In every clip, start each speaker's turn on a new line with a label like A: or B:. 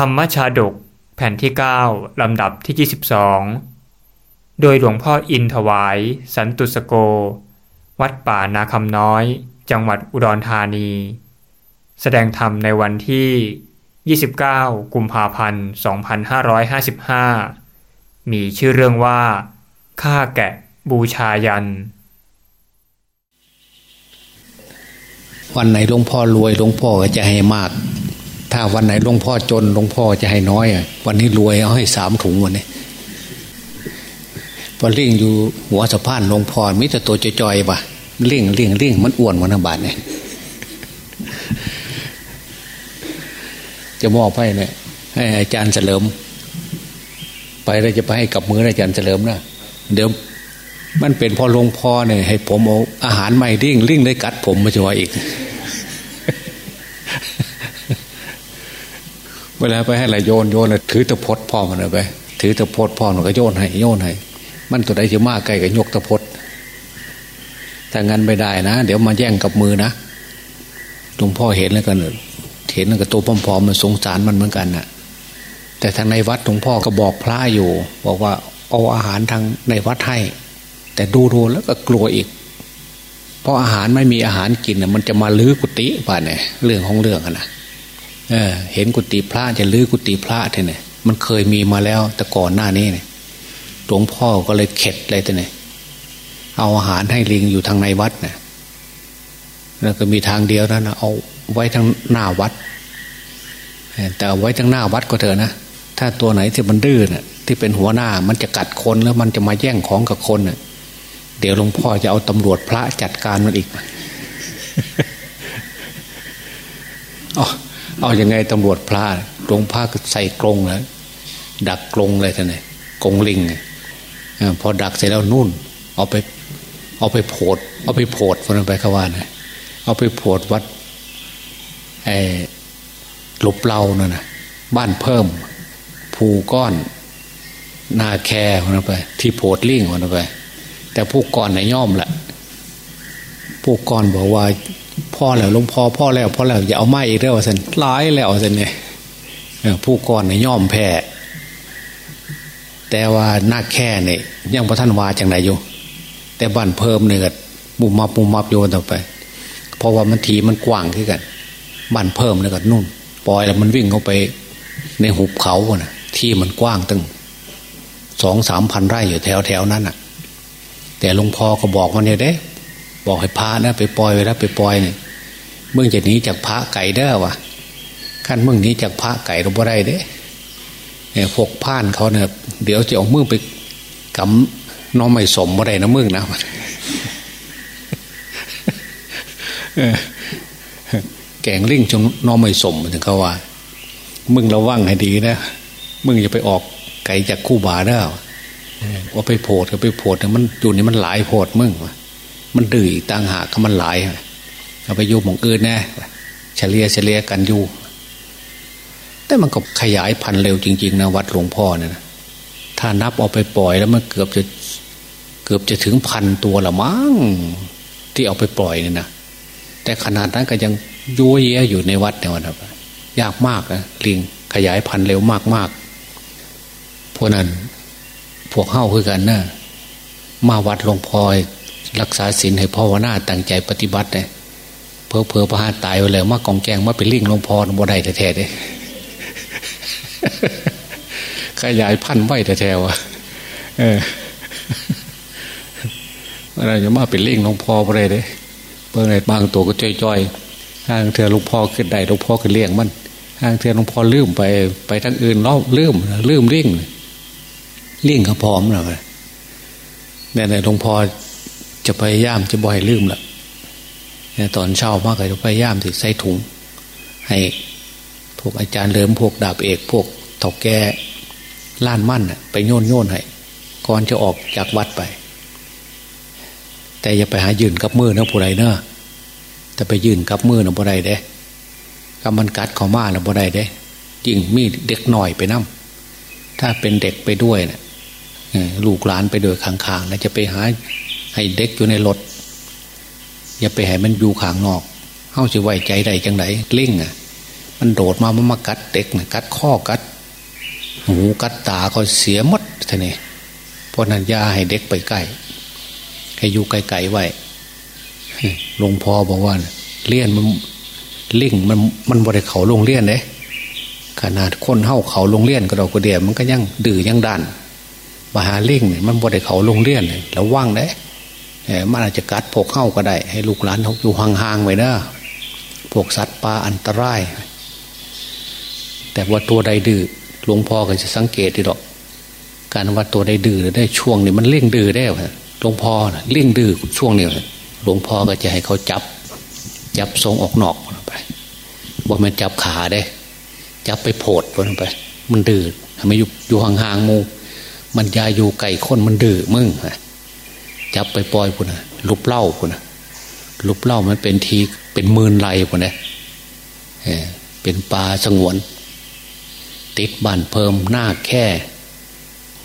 A: ธรรมชาดก แผ่นที่ 9 ลำดับที่ 22 โดยหลวงพ่ออินถวาย สันตุสโก วัดป่านาคำน้อย จังหวัดอุดรธานี แสดงธรรมในวันที่ 29 กุมภาพันธ์ 2555 มีชื่อเรื่องว่าฆ่าแกะบูชายัน
B: วันไหนหลวงพ่อรวยหลวงพ่อก็จะให้มาก ถ้าวันไหนหลวงพ่อจนหลวงพ่อจะให้น้อยอะวันนี้รวยเอาให้สามถุงวันนี้พอเลี่ยงอยู่หัวสะพานหลวงพ่อมิต่ตัวจอยๆปะเลี่ยงเลี่ยงเลี่ยงมันอ้วนวันบาทเนี่ยจะมอบให้เนี่ยให้อาจารย์เฉลิม ไปแล้วจะไปให้กับมืออาจารย์เฉลิมนะเดี๋ยวมันเป็นพอหลวงพ่อเนี่ยให้ผมเอาอาหารใหม่ริ่งริ่งได้กัดผมมาจะว่าอีก วลาไปให้อะไรโยนโยนถือตะพดพ่อมันไป ถือตะพดพ่อมันก็โยนให้โยนให้มันตัวใดจะมากไกลก็ยกตะพดถ้างั้นไม่ได้นะ เดี๋ยวมาแย่งกับมือนะหลวงพ่อเห็นแล้วกันเห็นแล้วก็ตัวพร้อมๆมันสงสารมันเหมือนกันนะ่ะ แต่ทางในวัดหลวงพ่อก็บอกพระอยู่ บอกว่าเอาอาหารทางในวัดให้แต่ดูดูแล้วก็กลัวอีก เพราะอาหารไม่มีอาหารกินมันจะมาลื้อกุฏิป่ะเนี่ยเรื่องของเรื่องนะ เออ เห็นกุฏิพระจะลื้อกุฏิพระทีเนี่ยมันเคยมีมาแล้ว แต่ก่อนหน้านี้เนี่ยหลวงพ่อก็เลยเข็ดเลยทีเนี่ยเอาอาหารให้ลิงอยู่ทางในวัดเนี่ยแล้วก็มีทางเดียวนะเอาไว้ทางหน้าวัด แต่เอาไว้ทางหน้าวัดก็เถอะนะถ้าตัวไหนที่มันดื้อน่ะ ที่เป็นหัวหน้ามันจะกัดคนแล้วมันจะมาแย่งของกับคนน่ะ เดี๋ยวหลวงพ่อจะเอาตำรวจพระจัดการมันอีกเอ เอาอยัางไงตำรวจพระหลวงพ่อก็ใส่กรงแล้วดักกรงเลยท่านเนี่ยกรงลิงพอดักเสร็จแล้วนุ่น เอาไป เอาไปโผดเอาไปโผดคนไปเขาว่านะเอาไปโผดวัดไอ้หลบเล่านั่นนะบ้านเพิ่ม ภูก้อน นาแคร์คนไป ที่โพดลิงคนไป แต่ผู้ก่อนในย่อมแหละผู้ก่อนบอกว่า พ่อแล้วหลวงพ่อพ่อแล้วพ่อแล้วอย่าเอาไม้อีกแล้วสันร้ายแล้วสันเนี่ยผู้ก่อนในย่อมแพ้แต่ว่าหน้าแค่เนี่ยยังพระท่านวาจังไหนอยู่ แต่บ้านเพิ่มเนี่ยก็มุมมับมุมมับโยนต่อไป เพราะว่ามันทีมันกว้างขึ้นกันบ้านเพิ่มเนี่ยก็นุ่นปล่อยแล้วมันวิ่งเข้าไปในหุบเขาน่ะ ที่มันกว้างตั้งสองสามพันไร่อยู่แถวแถวนั้นน่ะ แต่หลวงพ่อก็บอกมันเนี่ยเด้ บอกให้พระนะไปปล่อยไว้แล้วไปปล่อยเนี่ยเมื่อจะหนีจากพระไก่เด้อวะขั้นเมื่อนี้จากพระไก่เราบ่ได้เด้เนี่ยพวกผ่านเขาเนี่ยเดี๋ยวจะเอามือไปกำน้องไม่สมบ่ได้นะมึงนะแกงลิ่งจงน้องไม่สมถึงเขาว่า มึงระวังให้ดีนะมึงอย่าไปออกไก่จากคู่บาได้อว่าไปโผดก็ไปโผดมันอยู่นี่มันหลายโผดมึง มันดื้อต่างหากมันหลายเอาไปอยู่หมองอื่นแน่เฉลี่ยเฉลี่ยกันอยู่ แต่มันก็ขยายพันธุ์เร็วจริงๆนะวัดหลวงพ่อเนี่ยนะถ้านับเอาไปปล่อยแล้วมันเกือบจะเกือบจะถึงพันตัวละมั้งที่เอาไปปล่อยเนี่ยนะแต่ขนาดนั้นก็ยังยั่วเยะอยู่ในวัดเนี่ยนะยากมากนะลิงขยายพันธุ์เร็วมากๆพวกนั้น พวกเข้าคือกันนะมาวัดหลวงพ่อ รักษาศีลให้พ่อวนาตั้งใจปฏิบัติเนี่ยเพอเพอพระหาตายไปเลยมากองแกงมาเป็นลิงหลวงพ่อบ่ได้แท้ๆเลยขยายพันธุ์ไว้แท้ๆวะเอออะไรจะมาเป็นลิงหลวงพ่อบ่ได้เลยเพื่อไงบางตัวก็จ้อยๆห้างเธอหลวงพ่อขึ้นได้หลวงพ่อขึ้นเลี้ยงมันห้างเธอหลวงพ่อลืมไปไปทั้งอื่นล่าลืมลืมลิงลิงเขาพร้อมแล้วเนี่ยหลวงพ่อ จะพยายามจะบ่อยลืมละตอนเช้ามากเลยจะพยายามติดใส่ถุง ให้พวกอาจารย์เลิมพวกดาบเอก พวกเถาแก่ล้านมั่นไปโยนโยนให้ก่อนจะออกจากวัดไป แต่อย่าไปหายืนกับมือนะผู้ใดเนอะแต่ไปยืนกับมือนะผู้ใดเด้กำมันกัดขอมานะผู้ใดเด้ยิ่งมีเด็กหน่อยไปนั่มถ้าเป็นเด็กไปด้วยนะ่ยลูกหลานไปโดยข้างๆแล้วจะไปหา ให้เด็กอยู่ในรถ อย่าไปให้มันอยู่ข้างนอกเข้าจะไว้ใจได้จังไหนเล่งอะ มันโดดมามันมากัดเด็กนะกัดข้อกัดหูกัดตาก็เสียมดท่านี่เพราะนั้นยาให้เด็กไปใกล้ให้อยู่ไกลๆไว้หลวงพ่อบอกว่าเลี้ยนมันลิงมันมันบริเขาลงเลี้ยนเลยขนาดคนเห่าเขาลงเลี้ยนก็เราก็เดียมันก็ยังดื้อยังดันมาหาลิงเนี่ยมันบริเขาลงเลี้ยนเลยแล้วว่างได้ มันอาจจะกัดพวกเข้าก็ได้ ให้ลูกหลานเขาอยู่ห่างๆไว้นะพวกสัตว์ป่าอันตราย แต่ว่าตัวใดดื้อหลวงพ่อก็จะสังเกตดีหรอก การว่าตัวใดดื้อได้ช่วงนี้มันเล่งดื้อได้หลวงพ่อเล่งดื้อช่วงนี้หลวงพ่อก็จะให้เขาจับ จับทรงออกนอกไปว่ามันจับขาได้ จับไปโผดไป มันดื้อทำไมอยู่อยู่ห่างๆมูมันยาอยู่ไก่ข้นมันดื้อมึง จับไปปล่อยพุ่นนะลุบเล่าพุ่นนะลุบเล่ามันเป็นทีเป็นหมื่นไรพุ่นนะเป็นปลาสงวน ติดบ้านเพิ่มหน้าแค่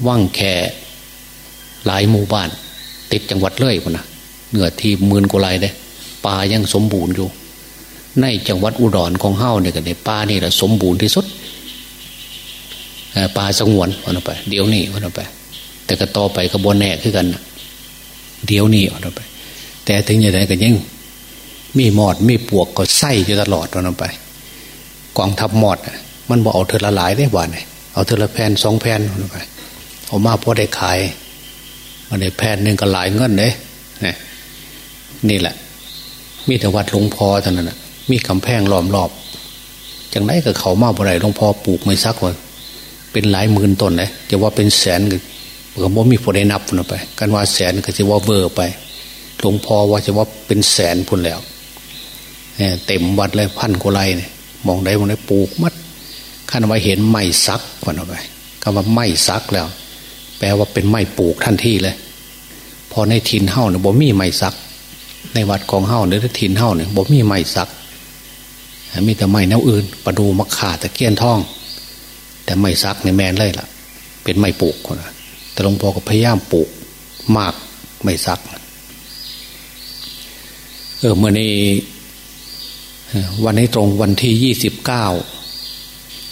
B: ว่างแค่หลายหมู่บ้าน ติดจังหวัดเลยพุ่นนะเหนือที่หมื่นกว่าไรเด้ป่ายังสมบูรณ์อยู่ ในจังหวัดอุดรของเฮ้าเนี่ยกันในป่านี่แหละสมบูรณ์ที่สุดป่าสงวนวันไป เดี๋ยวนี้วันไป แต่ก็ต่อไปกระบวนแน่ขึ้นกันนะ เดี๋ยวนี้วันไป แต่ถึงอย่างไรก็ยังมีหมอดมีปวกก็ไส้อยู่ตลอดวันไปกองทัพหมอดมันบอกเอาเธอละหลายได้บ้านเลยเอาเธอละแผ่นสองแผ่นวันไปเอามาพอได้ขายมันได้แผ่นหนึ่งก็หลายเงินเลยนี่นี่แหละ มีแต่วัดหลวงพ่อเท่านั้นนะมีกำแพงล้อมรอบจังไรกับเขามาบ่ไรหลวงพ่อปลูกไม่ซักวันเป็นหลายหมื่นต้นเลยจะว่าเป็นแสน ก็ก็บ่มีผลได้นับพุ่นไป กันว่าแสนก็จะว่าเวอร์ไปหลวงพ่อว่าจะว่าเป็นแสนพุ่นแล้วเต็มวัดเลยพันกว่าไรเนี่ยมองได้มองได้ปลูกมัดขั้นว่าเห็นไม้ซักพุ่นไปคำว่าไม้ซักแล้ว แปลว่าเป็นไม้ปลูกทันทีเลยพอในทินเฮ้าเนี่ยบ่มีไม้ซัก ในวัดของเฮ้าในทินเฮ้าเนี่ยบ่มีไม้ซักมีแต่ไม้แนวอื่นประดูมะขาตะเกียนทอง แต่ไม้ซักในแมนเลยล่ะ เป็นไม้ปลูกคนนะ หลวงพ่อก็พยายามปลูกมากไม่ซัก เออเมื่อนี้วันนี้ตรงวันที่ยี่สิบเก้า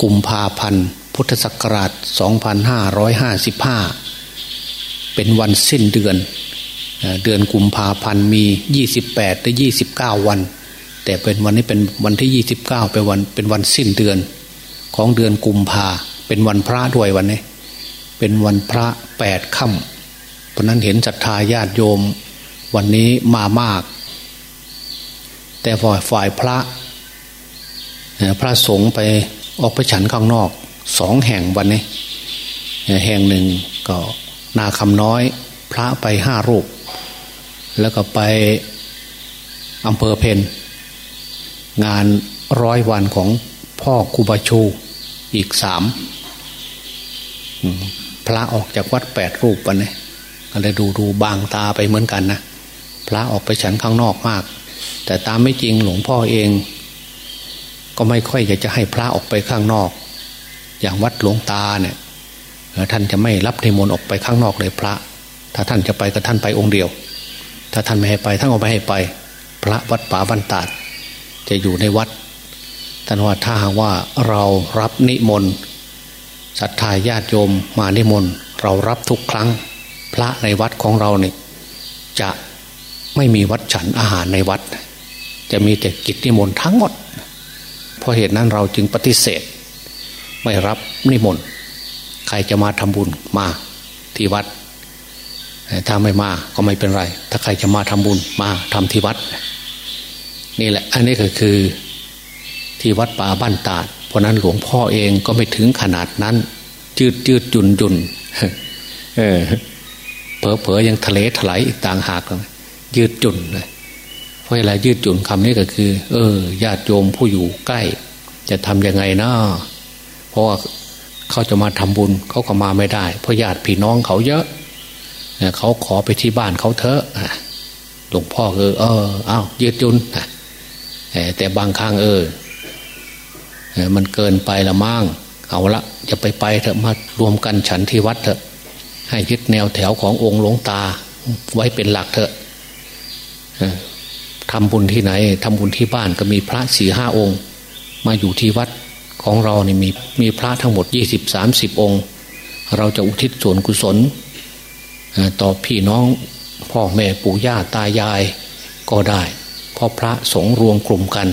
B: กุมภาพันธ์พุทธศักราชสองพันห้าร้อยห้าสิบห้าเป็นวันสิ้นเดือน เดือนกุมภาพันธ์มียี่สิบแปดถึงยี่สิบเก้าวัน แต่เป็นวันนี้เป็นวันที่ยี่สิบเก้าเป็นวันเป็นวันสิ้นเดือน ของเดือนกุมภาเป็นวันพระด้วยวันนี้ เป็นวันพระแปดค่ำเพราะนั้นเห็นศรัทธาญาติโยม วันนี้มามาก แต่ฝ่ายฝ่ายพระ พระสงฆ์ไปออกไปฉันข้างนอกสองแห่งวันนี้ แห่งหนึ่งก็นาคำน้อย พระไปห้ารูป แล้วก็ไปอำเภอเพนงานร้อยวันของพ่อคูบาชูอีกสาม พระออกจากวัดแปดรูปวันนี้ก็เลยดูดูบางตาไปเหมือนกันนะพระออกไปฉันข้างนอกมาก แต่ตามไม่จริงหลวงพ่อเอง ก็ไม่ค่อยจะจะให้พระออกไปข้างนอก อย่างวัดหลวงตาเนี่ยท่านจะไม่รับนิมนต์ออกไปข้างนอกเลยพระ ถ้าท่านจะไปก็ท่านไปองค์เดียว ถ้าท่านไม่ให้ไปท่านก็ไม่ให้ไป พระวัดป่าบันตาดจะอยู่ในวัดท่านว่าถ้าหากว่าเรารับนิมนต์ ศรัทธาญาติโยมมานิมนต์เรารับทุกครั้งพระในวัดของเราเนี่ยจะไม่มีวัดฉันอาหารในวัด จะมีแต่กิจนิมนต์ทั้งหมด เพราะเหตุนั้นเราจึงปฏิเสธ ไม่รับนิมนต์ใครจะมาทำบุญมาที่วัดถ้าไม่มาก็ไม่เป็นไร ถ้าใครจะมาทำบุญมาทำที่วัด นี่แหละ อันนี้ก็คือที่วัดป่าบ้านตาด เพราะนั้นหลวงพ่อเองก็ไม่ถึงขนาดนั้น จืดจืดจุนจุนเออเผลอเผอยังทะเลถลายอีกต่างหากเลยืดจุนเลยเพราะอะไรยืดจุนคำนี้ก็คือ เออญาติโยมผู้อยู่ใกล้ จะทำยังไงนะเพราะว่าเขาจะมาทำบุญเขาก็มาไม่ได้ เพราะญาติพี่น้องเขาเยอะเขาขอไปที่บ้านเขาเถอะหลวงพ่อเออเอออ้าวยืดจุนแต่บางครั้งเออ มันเกินไปละมั่งเอาละจะไปไปเถอะมารวมกันฉันที่วัดเถอะ ให้ยึดแนวแถวขององค์หลวงตาไว้เป็นหลักเถอะทำบุญที่ไหนทำบุญที่บ้านก็มีพระสี่ห้าองค์ มาอยู่ที่วัดของเราเนี่ยมีมีพระทั้งหมดยี่สิบสามสิบองค์ เราจะอุทิศส่วนกุศลต่อพี่น้องพ่อแม่ปู่ย่าตายายก็ได้เพราะพระสงฆ์รวมกลุ่มกัน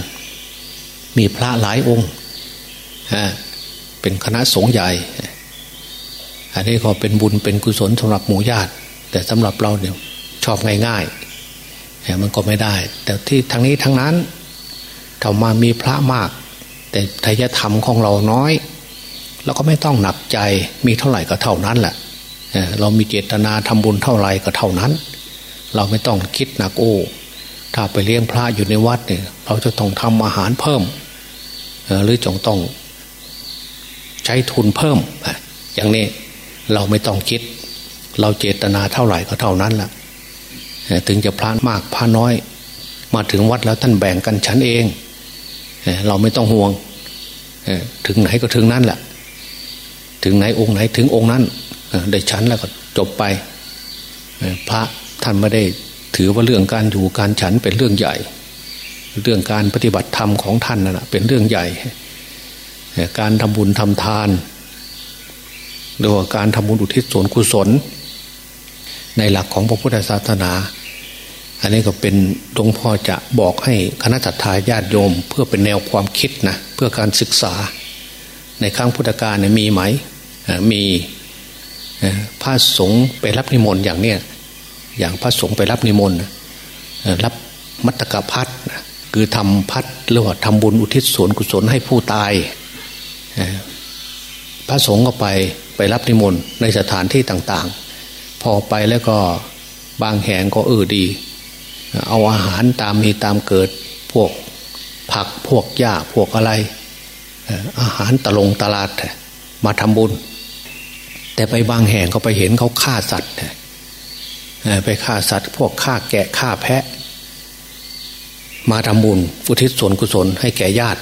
B: มีพระหลายองค์ เป็นคณะสงฆ์ใหญ่ อันนี้ก็เป็นบุญเป็นกุศลสำหรับหมู่ญาติ แต่สำหรับเราเนี่ยชอบง่ายๆมันก็ไม่ได้ แต่ที่ทั้งนี้ทั้งนั้นถ้ามามีพระมาก แต่ทายธรรมของเราน้อยเราก็ไม่ต้องหนักใจมีเท่าไหร่ก็เท่านั้นแหละเรามีเจตนาทำบุญเท่าไหร่ก็เท่านั้น เราไม่ต้องคิดหนักโอ้ถ้าไปเลี้ยงพระอยู่ในวัดเนี่ย เราจะต้องทำอาหารเพิ่มหรือจงต้อง ใช้ทุนเพิ่ม อย่างนี้เราไม่ต้องคิด เราเจตนาเท่าไหร่ก็เท่านั้นแหละถึงจะพระมากพระน้อย มาถึงวัดแล้วท่านแบ่งกันฉันเอง เราไม่ต้องห่วง ถึงไหนก็ถึงนั้นแหละ ถึงไหนองค์ไหนถึงองค์นั้นได้ชั้นแล้วก็จบไป พระท่านไม่ได้ถือว่าเรื่องการอยู่การฉันเป็นเรื่องใหญ่ เรื่องการปฏิบัติธรรมของท่านนะเป็นเรื่องใหญ่ การทำบุญทำทาน หรือว่าการทำบุญอุทิศส่วนกุศล ในหลักของพระพุทธศาสนา อันนี้ก็เป็นหลวงพ่อจะบอกให้คณะจัตตาญาติโยม เพื่อเป็นแนวความคิดนะเพื่อการศึกษา ในครั้งพุทธกาลเนี่ยมีไหมมีพระสงฆ์ไปรับนิมนต์อย่างเนี้ยอย่างพระสงฆ์ไปรับนิมนต์รับมัตตกพัดคือทำพัดหรือว่าทำบุญอุทิศส่วนกุศลให้ผู้ตาย พระสงฆ์ก็ไปไปรับนิมนต์ในสถานที่ต่างๆ พอไปแล้วก็บางแห่งก็เออดี เอาอาหารตามมีตามเกิดพวกผักพวกหญ้าพวกอะไร อาหารตะลงตลาดมาทำบุญ แต่ไปบางแห่งก็ไปเห็นเขาฆ่าสัตว์ไปฆ่าสัตว์พวกฆ่าแกะฆ่าแพะ มาทำบุญอุทิศส่วนกุศลให้แก่ญาติ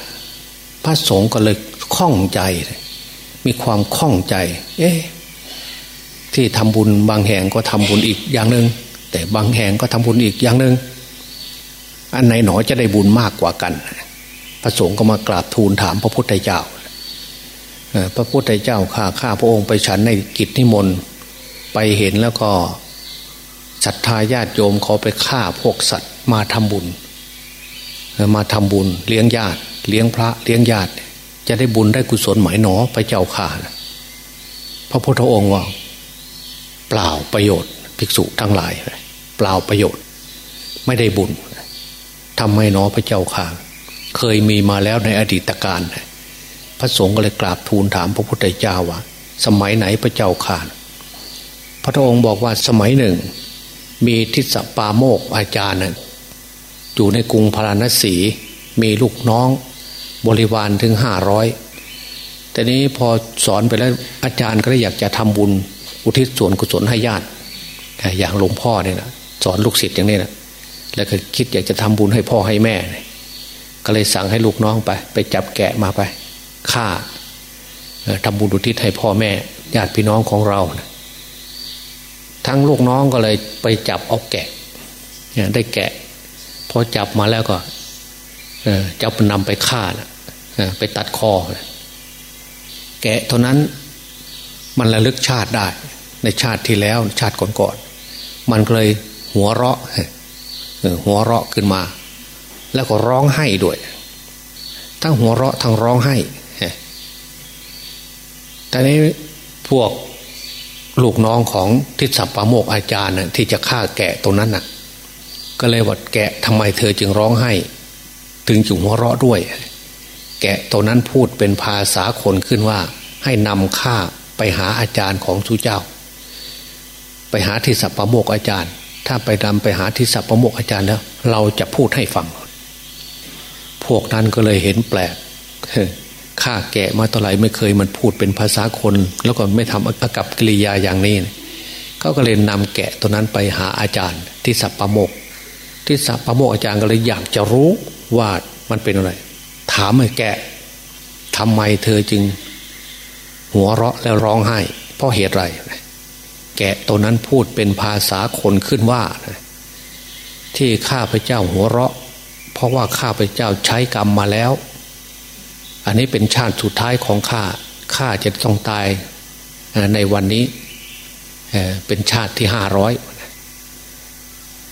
B: พระสงฆ์ก็เลย ข้องใจ มีความข้องใจ เอ๊ะที่ทำบุญบางแห่งก็ทำบุญอีกอย่างหนึง่งแต่บางแห่งก็ทำบุญอีกอย่างหนึง่งอันไหนหนอจะได้บุญมากกว่ากัน พระสงฆ์ก็มากราบทูลถามพระพุทธเจ้าพระพุทธเจ้าข้าข้าพระองค์ไปฉันในกิจนิมนต์ไปเห็นแล้วก็ศรัทธาญาติโยมเขาไปฆ่าพวกสัตว์มาทำบุญ มาทำบุญเลี้ยงญาติ เลี้ยงพระเลี้ยงญาติ จะได้บุญได้กุศลหมายหนอไปเจ้าข่าพระพุทธองค์ว่า เปล่าประโยชน์ ภิกษุทั้งหลาย เปล่าประโยชน์ ไม่ได้บุญทำไมหนอพระเจ้าข่าเคยมีมาแล้วในอดีตการพระสงฆ์ก็เลยกราบทูลถามพระพุทธเจ้าว่า สมัยไหนพระเจ้าข่าพระองค์บอกว่าสมัยหนึ่ง มีทิศปาโมกอาจารย์อยู่ในกรุงพาราณสีมีลูกน้อง บริวารถึงห้าร้อยแต่นี้พอสอนไปแล้วอาจารย์ก็อยากจะทำบุญ อุทิศส่วนกุศลให้ญาติอย่างหลวงพ่อเนี่ยนะสอนลูกศิษย์อย่างนี้นะแล้วก็คิดอยากจะทำบุญให้พ่อให้แม่ ก็เลยสั่งให้ลูกน้องไป ไปจับแกะมาไปฆ่าทำบุญอุทิศให้พ่อแม่ ญาติพี่น้องของเรานะทั้งลูกน้องก็เลยไปจับเอาแกะได้แกะพอจับมาแล้วก็จับนำไปฆ่านะ ไปตัดคอ แกะเท่านั้นมันระลึกชาติได้ ในชาติที่แล้วชาติก่อนๆมันเลยหัวเราะหัวเราะขึ้นมา แล้วก็ร้องไห้ด้วย ทั้งหัวเราะทั้งร้องไห้แต่นี้พวกลูกน้องของทิศสัพปะโมกอาจารย์นะที่จะฆ่าแกะตรงนั้นนะ่ะ ก็เลยว่าแกะทำไมเธอจึงร้องไห้ ถึงจุงหัวเราะด้วย แกะตัวนั้นพูดเป็นภาษาคนขึ้นว่า ให้นำข้าไปหาอาจารย์ของสุเจ้า ไปหาทิศสัพปะโมกอาจารย์ ถ้าไปนำไปหาทิศสัพปะโมกอาจารย์แล้ว เราจะพูดให้ฟัง พวกนั้นก็เลยเห็นแปลกข้าแกะมาต่อไหรไม่เคยมันพูดเป็นภาษาคน แล้วก็ไม่ทำอากับกิริยาอย่างนี้เขาก็เลยนำแกะตัวนั้นไปหาอาจารย์ ที่สัปะโมกที่สัปปะโมกอาจารย์ก็เลยอยากจะรู้ว่ามันเป็นอะไร ถามไอ้แกะทำไมเธอจึง หัวเราะแล้วร้องไห้ เพราะเหตุไรแกะตัวนั้นพูดเป็นภาษาคนขึ้นว่า ที่ข้าพเจ้าหัวเราะ เพราะว่าข้าพเจ้าใช้กรรมมาแล้ว อันนี้เป็นชาติสุดท้ายของข้าข้าจะต้องตายในวันนี้เป็นชาติที่ห้าร้อย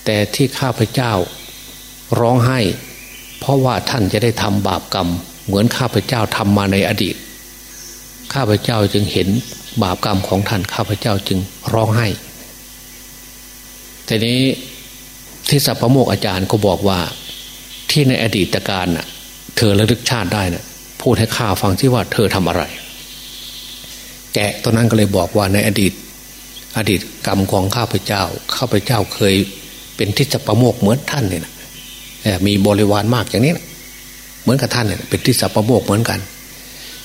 B: แต่ที่ข้าพเจ้าร้องไห้ เพราะว่าท่านจะได้ทำบาปกรรม เหมือนข้าพเจ้าทำมาในอดีต ข้าพเจ้าจึงเห็นบาปกรรมของท่านข้าพเจ้าจึงร้องไห้ทีนี้ที่สัพพโมกอาจารย์ก็บอกว่าที่ในอดีตการน่ะ เธอระลึกชาติได้น่ะ พูดให้ข้าฟังที่ว่าเธอทำอะไร แกะตอนนั้นก็เลยบอกว่าในอดีต อดีตกรรมของข้าพเจ้า ข้าพเจ้าเคยเป็นทิศประโมกเหมือนท่านเนี่ยนะ มีบริวารมากอย่างนี้นะเหมือนกับท่านเนี่ยเป็นทิศประโมกเหมือนกัน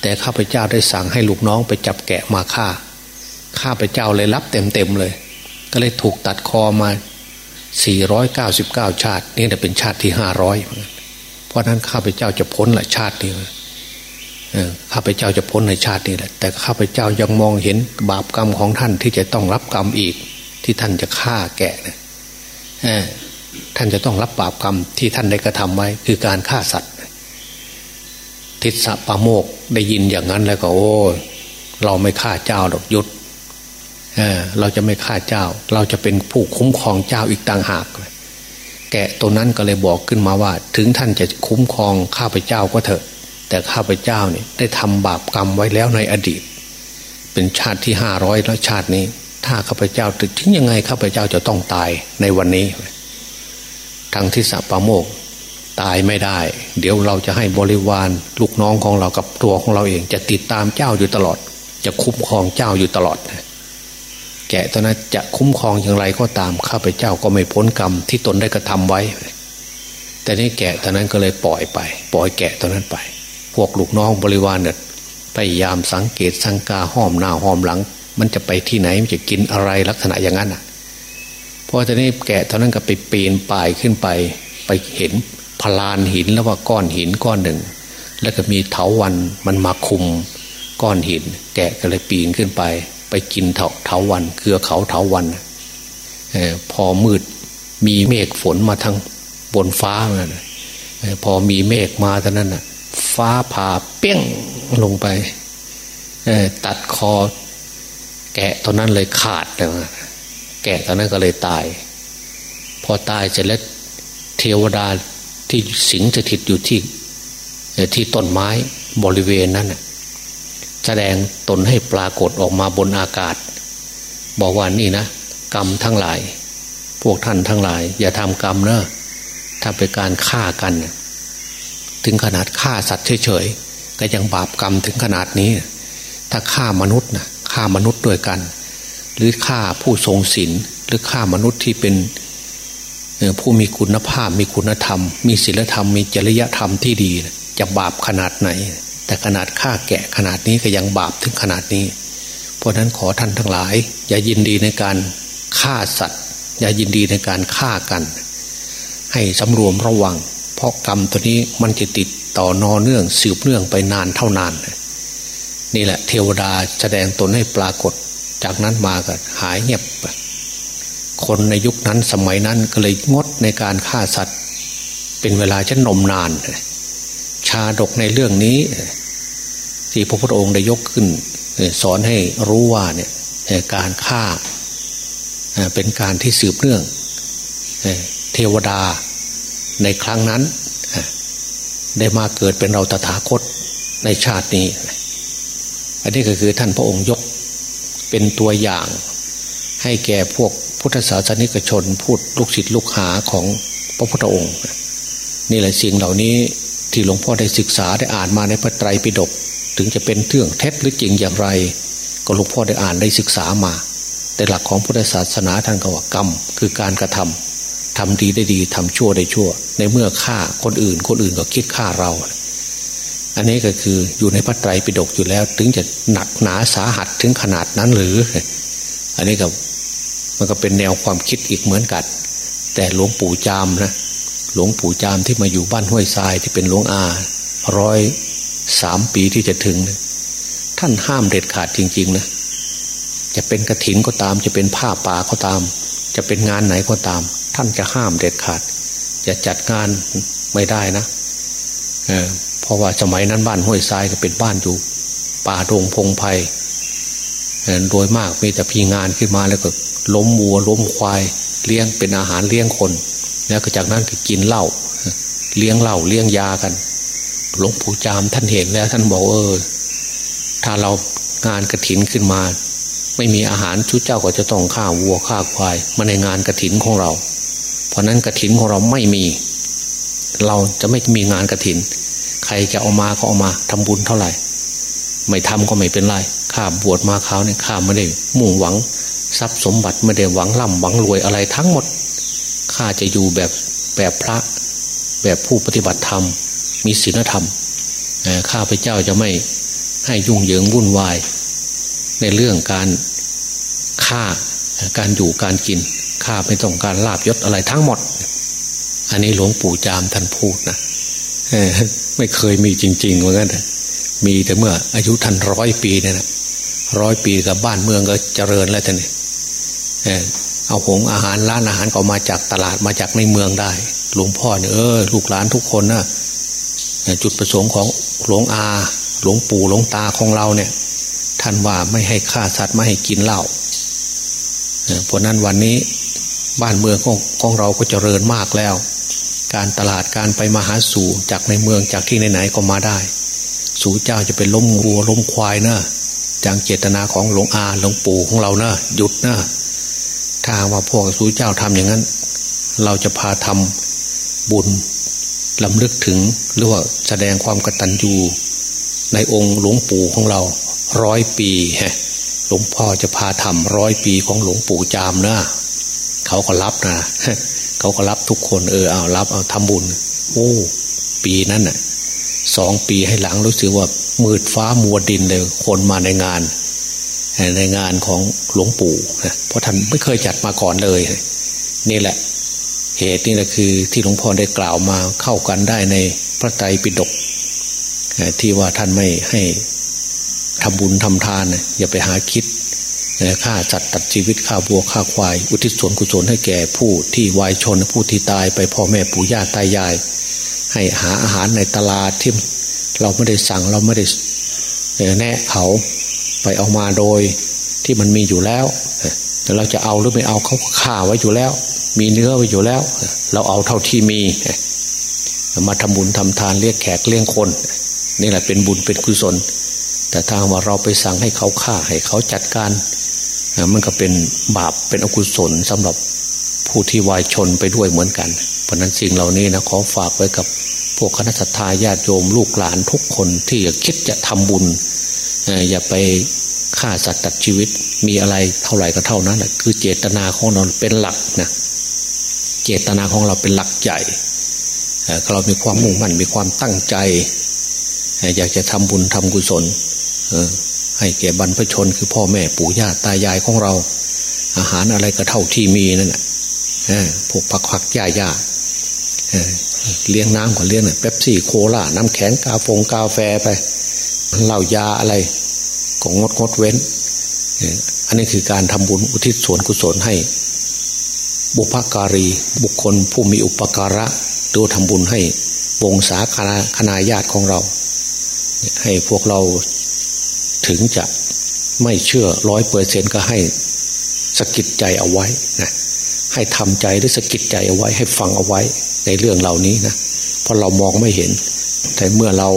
B: แต่ข้าพเจ้าได้สั่งให้ลูกน้องไปจับแกะมาฆ่า ข้าพเจ้าเลยรับเต็มๆเลย ก็เลยถูกตัดคอมา 499 ชาติ นี่จะเป็นชาติที่ห้าร้อยเพราะนั้นข้าพเจ้าจะพ้นละชาตินี้ข้าพเจ้าจะพ้นในชาตินี้แหละ แต่ข้าพเจ้ายังมองเห็นบาปกรรมของท่านที่จะต้องรับกรรมอีก ที่ท่านจะฆ่าแกะเนี่ย ท่านจะต้องรับบาปกรรมที่ท่านได้กระทำไว้ คือการฆ่าสัตว์ ทิศปาโมกได้ยินอย่างนั้นแล้วก็โอ้เราไม่ฆ่าเจ้าดอกยุดเเราจะไม่ฆ่าเจ้า เราจะเป็นผู้คุ้มครองเจ้าอีกต่างหาก แกะตัวนั้นก็เลยบอกขึ้นมาว่า ถึงท่านจะคุ้มครองข้าพเจ้าก็เถอะ แต่ข้าพเจ้าเนี่ยได้ทำบาปกรรมไว้แล้วในอดีต เป็นชาติที่ห้าร้อยแล้วชาตินี้ ถ้าข้าพเจ้าถึงยังไงข้าพเจ้าจะต้องตายในวันนี้ ทั้งที่สัปโมกตายไม่ได้ เดี๋ยวเราจะให้บริวารลูกน้องของเรากับตัวของเราเอง จะติดตามเจ้าอยู่ตลอด จะคุ้มครองเจ้าอยู่ตลอด แกะตอนนั้นจะคุ้มครองอย่างไรก็ตามข้าพเจ้าก็ไม่พ้นกรรมที่ตนได้กระทาไว้ แต่นี่แกะตอนนั้นก็เลยปล่อยไป ปล่อยแกะตอนนั้นไป พวกลูกน้องบริวารเนี่ยพยายามสังเกตสังกาห้อมหน้าห้อมหลัง มันจะไปที่ไหนมันจะกินอะไรลักษณะอย่างนั้นอะ พอตอนนี้แกะตอนนั้นก็ไปปีนป่ายขึ้นไป ไปเห็นพลานหินแล้วว่าก้อนหินก้อนหนึ่ง แล้วก็มีเถาวันมันมาคุมก้อนหิน แกะก็เลยปีนขึ้นไป ไปกินเถาเถาวันเกลือเขาเถาวันอพอมืดมีเมฆฝนมาทางบนฟ้าเนพอมีเมฆมาเท่านั้นน่ะ ฟ้าผ่าเปี้ยงลงไปตัดคอ แกะตอนนั้นเลยขาดเลย แกะตอนนั้นก็เลยตาย พอตายเสร็จแล้วเทวดาที่สิงสถิตอยู่ที่ที่ต้นไม้บริเวณนั้นแสดงตนให้ปรากฏออกมาบนอากาศ บอกว่านี่นะ กรรมทั้งหลาย พวกท่านทั้งหลาย อย่าทำกรรมเนอะถ้าเป็นการฆ่ากัน ถึงขนาดฆ่าสัตว์เฉยๆก็ยังบาปกรรมถึงขนาดนี้ ถ้าฆ่ามนุษย์นะฆ่ามนุษย์ด้วยกัน หรือฆ่าผู้ทรงศีลหรือฆ่ามนุษย์ที่เป็นผู้มีคุณภาพ มีคุณธรรม มีศีลธรรม มีจริยธรรมที่ดี จะบาปขนาดไหน แต่ขนาดฆ่าแกะขนาดนี้ก็ยังบาปถึงขนาดนี้ เพราะนั้นขอท่านทั้งหลาย อย่ายินดีในการฆ่าสัตว์ อย่ายินดีในการฆ่ากัน ให้สำรวมระวัง เพราะกรรมตัวนี้มันจะติดต่อนอเนื่องสืบเนื่องไปนานเท่านานนี่แหละ เทวดาแสดงตนให้ปรากฏ จากนั้นมาก็หายเงียบคนในยุคนั้นสมัยนั้นก็เลยงดในการฆ่าสัตว์ เป็นเวลาจะนมนาน ชาดกในเรื่องนี้ ที่พระพุทธองค์ได้ยกขึ้น สอนให้รู้ว่าเนี่ยการฆ่าเป็นการที่สืบเนื่องเทวดาในครั้งนั้น ได้มาเกิดเป็นเราตถาคตในชาตินี้ อันนี้ก็คือท่านพระองค์ยก เป็นตัวอย่าง ให้แก่พวกพุทธศาสนิกชนพูดลูกศิษย์ลูกหาของพระพุทธองค์ นี่แหละสิ่งเหล่านี้ที่หลวงพ่อได้ศึกษาได้อ่านมาในพระไตรปิฎกถึงจะเป็นเรื่องเท็จหรือจริงอย่างไร ก็หลวงพ่อได้อ่านได้ศึกษามา แต่หลักของพุทธศาสนาท่านก็ว่ากรรมคือการกระทำทำดีได้ดีทำชั่วได้ชั่ว ในเมื่อฆ่าคนอื่นคนอื่นก็คิดฆ่าเรา อันนี้ก็คืออยู่ในพระไตรปิฎกอยู่แล้ว ถึงจะหนักหนาสาหัสถึงขนาดนั้นหรือ อันนี้ก็มันก็เป็นแนวความคิดอีกเหมือนกัน แต่หลวงปู่จามนะหลวงปู่จามที่มาอยู่บ้านห้วยทรายที่เป็นหลวงอาร้อยสามปีที่จะถึงท่านห้ามเด็ดขาดจริง ๆนะจะเป็นกระถินก็ตาม จะเป็นผ้าป่าก็ตาม จะเป็นงานไหนก็ตาม ท่านจะห้ามเด็ดขาด จะจัดงานไม่ได้นะ ราะว่าสมัยนั้นบ้านห้วยทรายก็เป็นบ้านอยู่ ป่าดงพงไพ่โดยมากมีแต่พีงานขึ้นมาแล้วก็ล้มวัวล้มควายเลี้ยงเป็นอาหารเลี้ยงคน แล้วก็จากนั้นก็กินเหล้าเลี้ยงเหล้าเลี้ยงยากัน หลวงปู่จามท่านเห็นแล้ว ท่านบอกเออ ถ้าเรางานกระถินขึ้นมา ไม่มีอาหารชุดเจ้าก็จะต้องฆ่าวัวฆ่าควายมาในงานกระถินของเรา เพราะนั้นกระถินของเราไม่มี เราจะไม่มีงานกระถิน ใครจะเอามาก็เอามาทำบุญเท่าไหร่ ไม่ทำก็ไม่เป็นไรข้าบวชมาเขาเนี่ยข้าไม่ได้มุ่งหวัง ทรัพย์สมบัติไม่ได้หวังร่ำหวังรวยอะไรทั้งหมดข้าจะอยู่แบบแบบพระ แบบผู้ปฏิบัติธรรม มีศีลธรรมข้าพเจ้าจะไม่ให้ยุ่งเหยิงวุ่นวาย ในเรื่องการฆ่าการอยู่การกินข้าไม่ต้องการลาบยศอะไรทั้งหมด อันนี้หลวงปู่จามท่านพูดนะ ไม่เคยมีจริงๆเหมือนกันมีแต่เมื่ออายุท่านร้อยปีเนี่ยนะร้อยปีกับบ้านเมืองก็เจริญแล้วท่านนี่เอาหงอาหารร้านอาหารก็มาจากตลาดมาจากในเมืองได้ หลวงพ่อเนี่ยเออลูกหลานทุกคนนะจุดประสงค์ของหลวงอา หลวงปู่หลวงตาของเราเนี่ย ท่านว่าไม่ให้ฆ่าสัตว์ไม่ให้กินเหล้าเพราะนั้นวันนี้บ้านเมืองของของเราก็เจริญมากแล้ว การตลาดการไปมาหาสู่จากในเมืองจากที่ไหนๆก็มาได้ สู่เจ้าจะเป็นล้มวัวล้มควายนะจากเจตนาของหลวงอาหลวงปู่ของเรานะหยุดนะถ้าว่าพวกสู่เจ้าทำอย่างนั้น เราจะพาทำบุญลำลึกถึงหรือว่าแสดงความกตัญญูในองค์หลวงปู่ของเราร้อยปีฮะหลวงพ่อจะพาทำร้อยปีของหลวงปู่จามนะเขาก็รับนะ เขาก็รับทุกคนเออเอารับเอาทำบุญ โอ้ ปีนั้นน่ะสองปีให้หลังรู้สึกว่ามืดฟ้ามัวดินเลย คนมาในงาน ในงานของหลวงปู่นะเพราะท่านไม่เคยจัดมาก่อนเลย นี่แหละ เหตุนี่แหละคือที่หลวงพ่อได้กล่าวมาเข้ากันได้ในพระไตรปิฎกที่ว่าท่านไม่ให้ทำบุญทำทานอย่าไปหาคิด ฆ่าจัดตัดชีวิตฆ่าบัวฆ่าควาย อุทิศส่วนกุศลให้แก่ผู้ที่วายชนผู้ที่ตายไปพ่อแม่ปู่ย่าตายาย ให้หาอาหารในตลาดที่เราไม่ได้สั่งเราไม่ได้แนะเขาไปเอามาโดยที่มันมีอยู่แล้วแต่เราจะเอาหรือไม่เอาเขาฆ่าไว้อยู่แล้ว มีเนื้อไว้อยู่แล้ว เราเอาเท่าที่มี มาทำบุญทำทานเรียกแขกเลี้ยงคนนี่แหละเป็นบุญเป็นกุศล แต่ทางว่าเราไปสั่งให้เขาฆ่าให้เขาจัดการ มันก็เป็นบาปเป็นอกุศลสำหรับผู้ที่วายชนไปด้วยเหมือนกัน เพราะนั้นสิ่งเหล่านี้นะขอฝากไว้กับพวกคณะทาญาติโยมลูกหลานทุกคนที่อยากคิดจะทำบุญอย่าไปฆ่าสัตว์ตัดชีวิตมีอะไรเท่าไหร่ก็เท่านั้นแหละคือเจตนาของเราเป็นหลักนะเจตนาของเราเป็นหลักใหญ่เรามีความมุ่งมั่นมีความตั้งใจ อยากจะทำบุญทำกุศล ให้แก่บรรพชนคือพ่อแม่ปู่ย่าตายายของเรา อาหารอะไรก็เท่าที่มีนั่นแหละพวกผักผักหญ้าหญ้าเลี้ยงน้ำก่อนเลี้ยงเนี่ยเป๊ปซี่โคลาน้ำแข็งกาฟงกาแฟไปเหล้ายาอะไรก็งดงดเว้น อันนี้คือการทำบุญอุทิศส่วนกุศลให้ บุพการีบุคคลผู้มีอุปการะดูทำบุญให้วงศาคณาคณาญาติของเรา ให้พวกเรา ถึงจะไม่เชื่อร้อยเปอร์เซ็นก็ให้สกิดใจเอาไว้นะให้ทำใจหรือสกิดใจเอาไว้ ให้ฟังเอาไว้ในเรื่องเหล่านี้นะเพราะเรามองไม่เห็น แต่เมื่อเรา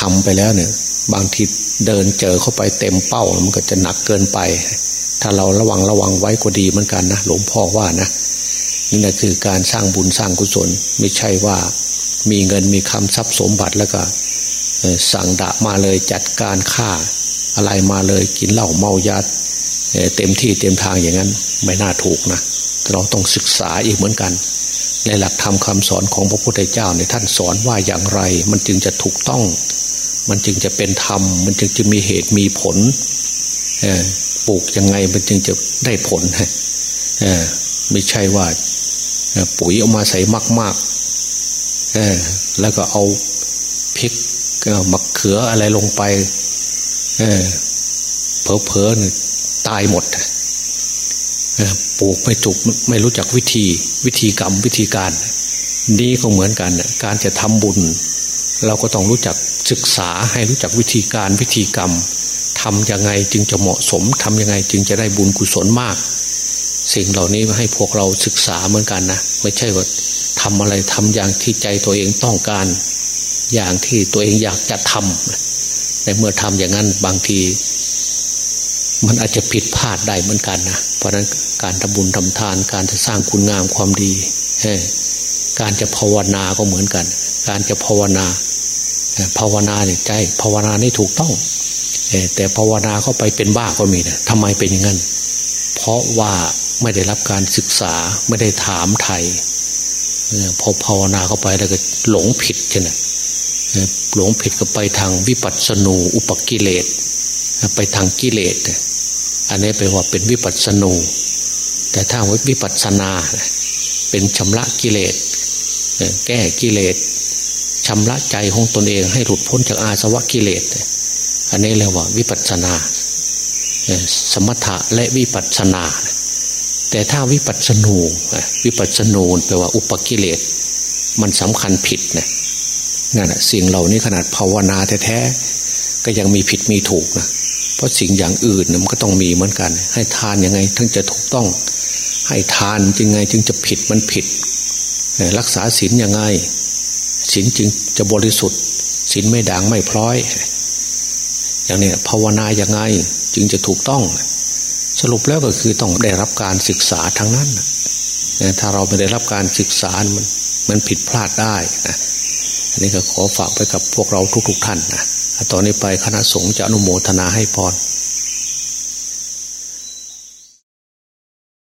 B: ทำไปแล้วเนี่ย บางทีเดินเจอเข้าไปเต็มเป้ามันก็จะหนักเกินไป ถ้าเราระวังระวังไว้ก็ดีเหมือนกันนะหลวงพ่อว่านะนี่แหละคือการสร้างบุญสร้างกุศล ไม่ใช่ว่ามีเงินมีคำทรัพย์สมบัติแล้วก็ สั่งดะมาเลยจัดการฆ่า อะไรมาเลยกินเหล้าเมายาเต็มที่เต็มทางอย่างนั้น ไม่น่าถูกนะเราต้องศึกษาอีกเหมือนกัน ในหลักธรรมคาสอนของพระพุทธเจ้าในท่านสอนว่าอย่างไร มันจึงจะถูกต้อง มันจึงจะเป็นธรรม มันจึงจะมีเหตุมีผลปลูกยังไงมันจึงจะได้ผลไม่ใช่ว่าปุ๋ยเอามาใส่มากๆแล้วก็เอาพริก มะเขืออะไรลงไป เออเพอเพอเนี่ยตายหมดปลูกไม่จุกไม่รู้จักวิธี วิธีกรรมวิธีการนี้ก็เหมือนกันการจะทำบุญ เราก็ต้องรู้จักศึกษาให้รู้จักวิธีการวิธีกรรมทำยังไงจึงจะเหมาะสมทำยังไงจึงจะได้บุญกุศลมาก สิ่งเหล่านี้ให้พวกเราศึกษาเหมือนกันนะไม่ใช่ว่าทำอะไรทำอย่างที่ใจตัวเองต้องการ อย่างที่ตัวเองอยากจะทำแต่เมื่อทำอย่างนั้นบางที มันอาจจะผิดพลาดได้เหมือนกันนะเพราะนั้นการทำบุญทำทานการจะสร้างคุณงามความดีการจะภาวนาก็เหมือนกัน การจะภาวนาภาวนาเนี่ยใจภาวนานี่ถูกต้องแต่ภาวนาเข้าไปเป็นบ้าก็มีนะทำไมเป็นอย่างนั้น เพราะว่าไม่ได้รับการศึกษาไม่ได้ถามไทยพอภาวนาเข้าไปแล้วก็หลงผิดใช่ไหม หลงผิดก็ไปทางวิปัสสนูอุปกิเลสไปทางกิเลสอันนี้ไปว่าเป็นวิปัสสนู แต่ถ้าวิปัสสนาเป็นชำระกิเลสแก้กิเลสชำระใจของตนเองให้หลุดพ้นจากอาสวะกิเลสอันนี้เรียกว่าวิปัสสนา สมถะและวิปัสสนา แต่ถ้าวิปัสสนูวิปัสสนูแปลว่าอุปกิเลสมันสำคัญผิดนะ นั่นแหะสิ่งเหล่านี้ขนาดภาวนาแท้ๆก็ยังมีผิดมีถูกนะเพราะสิ่งอย่างอื่นมันก็ต้องมีเหมือนกัน ให้ทานยังไงทั้งจะถูกต้อง ให้ทานยังไงจึงจะผิดมันผิด รักษาศีลยังไงศีลจึงจะบริสุทธิ์ศีลไม่ด่างไม่พร้อย อย่างนี้ภาวนาย่างไงจึงจะถูกต้อง สรุปแล้วก็คือต้องได้รับการศึกษาทั้งนั้นถ้าเราไม่ได้รับการศึกษามันมันผิดพลาดได้นะ อันนี้ก็ขอฝากไปกับพวกเราทุกๆทท่านนะตอนนี้ไปคณะสงฆ์จะอนุโมทนาให้พร